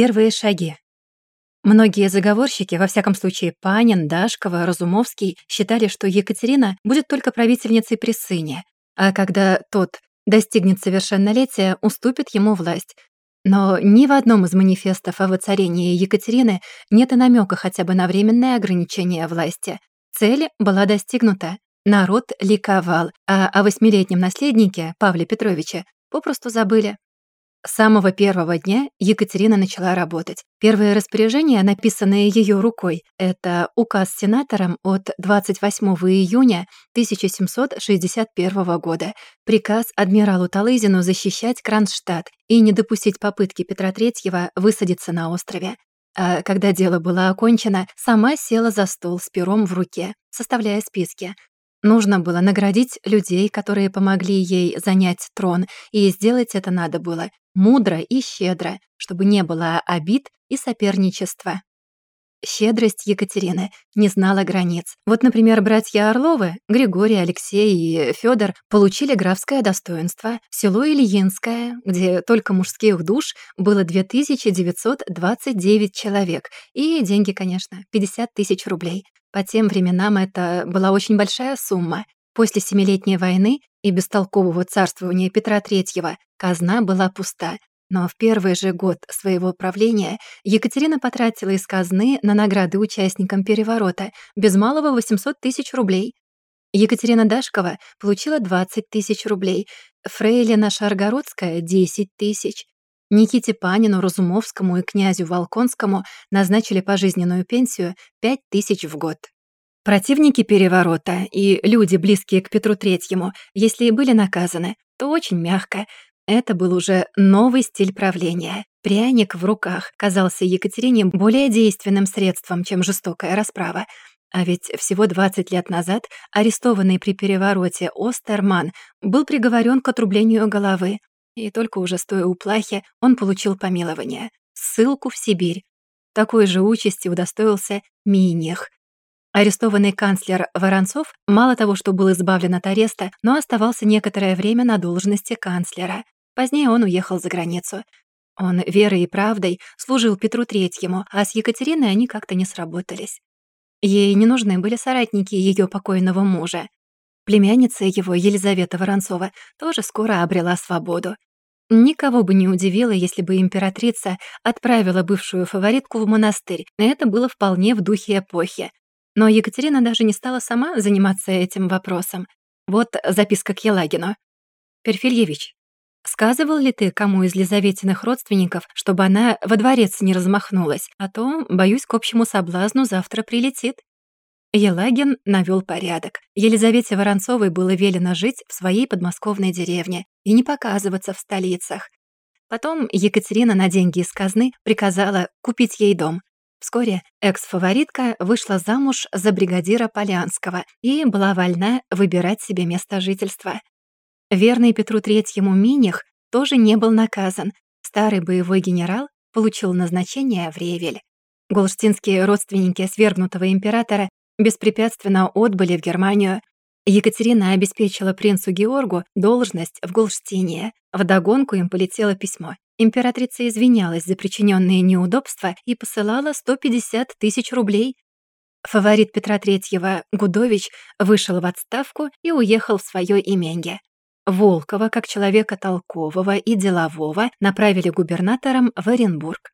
Первые шаги. Многие заговорщики, во всяком случае Панин, Дашкова, Разумовский, считали, что Екатерина будет только правительницей при сыне, а когда тот достигнет совершеннолетия, уступит ему власть. Но ни в одном из манифестов о воцарении Екатерины нет и намека хотя бы на временное ограничение власти. Цель была достигнута. Народ ликовал, а о восьмилетнем наследнике, Павле Петровиче, попросту забыли. С самого первого дня Екатерина начала работать. Первые распоряжения, написанные ее рукой, это указ сенатором от 28 июня 1761 года, приказ адмиралу Талызину защищать Кронштадт и не допустить попытки Петра III высадиться на острове. А когда дело было окончено, сама села за стол с пером в руке, составляя списки. Нужно было наградить людей, которые помогли ей занять трон, и сделать это надо было мудро и щедро, чтобы не было обид и соперничества. Щедрость Екатерины не знала границ. Вот, например, братья Орловы, Григорий, Алексей и Федор получили графское достоинство, село Ильинское, где только мужских душ было 2929 человек, и деньги, конечно, 50 тысяч рублей. По тем временам это была очень большая сумма. После Семилетней войны и бестолкового царствования Петра III казна была пуста, но в первый же год своего правления Екатерина потратила из казны на награды участникам переворота без малого 800 тысяч рублей. Екатерина Дашкова получила 20 тысяч рублей, Фрейлина Шаргородская — 10 тысяч. Никите Панину, Разумовскому и князю Волконскому назначили пожизненную пенсию 5 тысяч в год. Противники переворота и люди, близкие к Петру Третьему, если и были наказаны, то очень мягко. Это был уже новый стиль правления. Пряник в руках казался Екатерине более действенным средством, чем жестокая расправа. А ведь всего 20 лет назад арестованный при перевороте Остерман был приговорен к отрублению головы. И только уже стоя у плахи, он получил помилование — ссылку в Сибирь. Такой же участи удостоился Миних, Арестованный канцлер Воронцов мало того, что был избавлен от ареста, но оставался некоторое время на должности канцлера. Позднее он уехал за границу. Он верой и правдой служил Петру Третьему, а с Екатериной они как-то не сработались. Ей не нужны были соратники ее покойного мужа. Племянница его, Елизавета Воронцова, тоже скоро обрела свободу. Никого бы не удивило, если бы императрица отправила бывшую фаворитку в монастырь. Это было вполне в духе эпохи. Но Екатерина даже не стала сама заниматься этим вопросом. Вот записка к Елагину. «Перфильевич, сказывал ли ты кому из Лизаветиных родственников, чтобы она во дворец не размахнулась, а то, боюсь, к общему соблазну завтра прилетит?» Елагин навёл порядок. Елизавете Воронцовой было велено жить в своей подмосковной деревне и не показываться в столицах. Потом Екатерина на деньги из казны приказала купить ей дом, Вскоре экс-фаворитка вышла замуж за бригадира Полянского и была вольна выбирать себе место жительства. Верный Петру Третьему Миних тоже не был наказан. Старый боевой генерал получил назначение в Ревель. Голштинские родственники свергнутого императора беспрепятственно отбыли в Германию. Екатерина обеспечила принцу Георгу должность в Голштине. Вдогонку им полетело письмо. Императрица извинялась за причиненные неудобства и посылала 150 тысяч рублей. Фаворит Петра Третьего, Гудович, вышел в отставку и уехал в свое именье. Волкова, как человека толкового и делового, направили губернатором в Оренбург.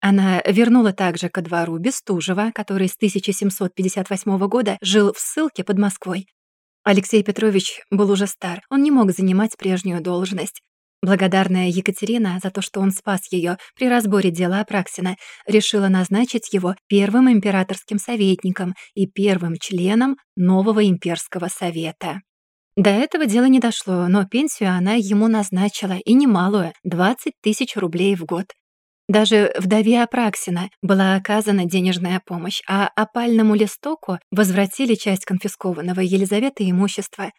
Она вернула также ко двору Бестужева, который с 1758 года жил в ссылке под Москвой. Алексей Петрович был уже стар, он не мог занимать прежнюю должность. Благодарная Екатерина за то, что он спас ее при разборе дела Апраксина, решила назначить его первым императорским советником и первым членом нового имперского совета. До этого дела не дошло, но пенсию она ему назначила, и немалую — 20 тысяч рублей в год. Даже вдове Апраксина была оказана денежная помощь, а опальному листоку возвратили часть конфискованного Елизаветы имущества.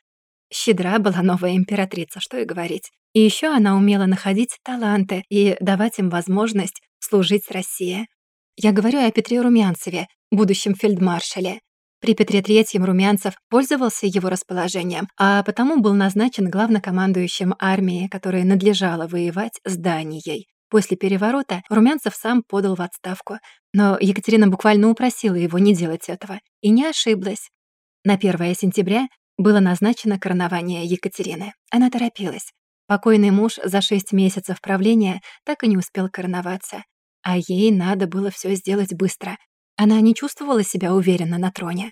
Щедра была новая императрица, что и говорить. И еще она умела находить таланты и давать им возможность служить России. Я говорю о Петре Румянцеве, будущем фельдмаршале. При Петре Третьем Румянцев пользовался его расположением, а потому был назначен главнокомандующим армии, которая надлежала воевать с Данией. После переворота Румянцев сам подал в отставку, но Екатерина буквально упросила его не делать этого. И не ошиблась. На 1 сентября было назначено коронование Екатерины. Она торопилась. Покойный муж за шесть месяцев правления так и не успел короноваться. А ей надо было все сделать быстро. Она не чувствовала себя уверенно на троне.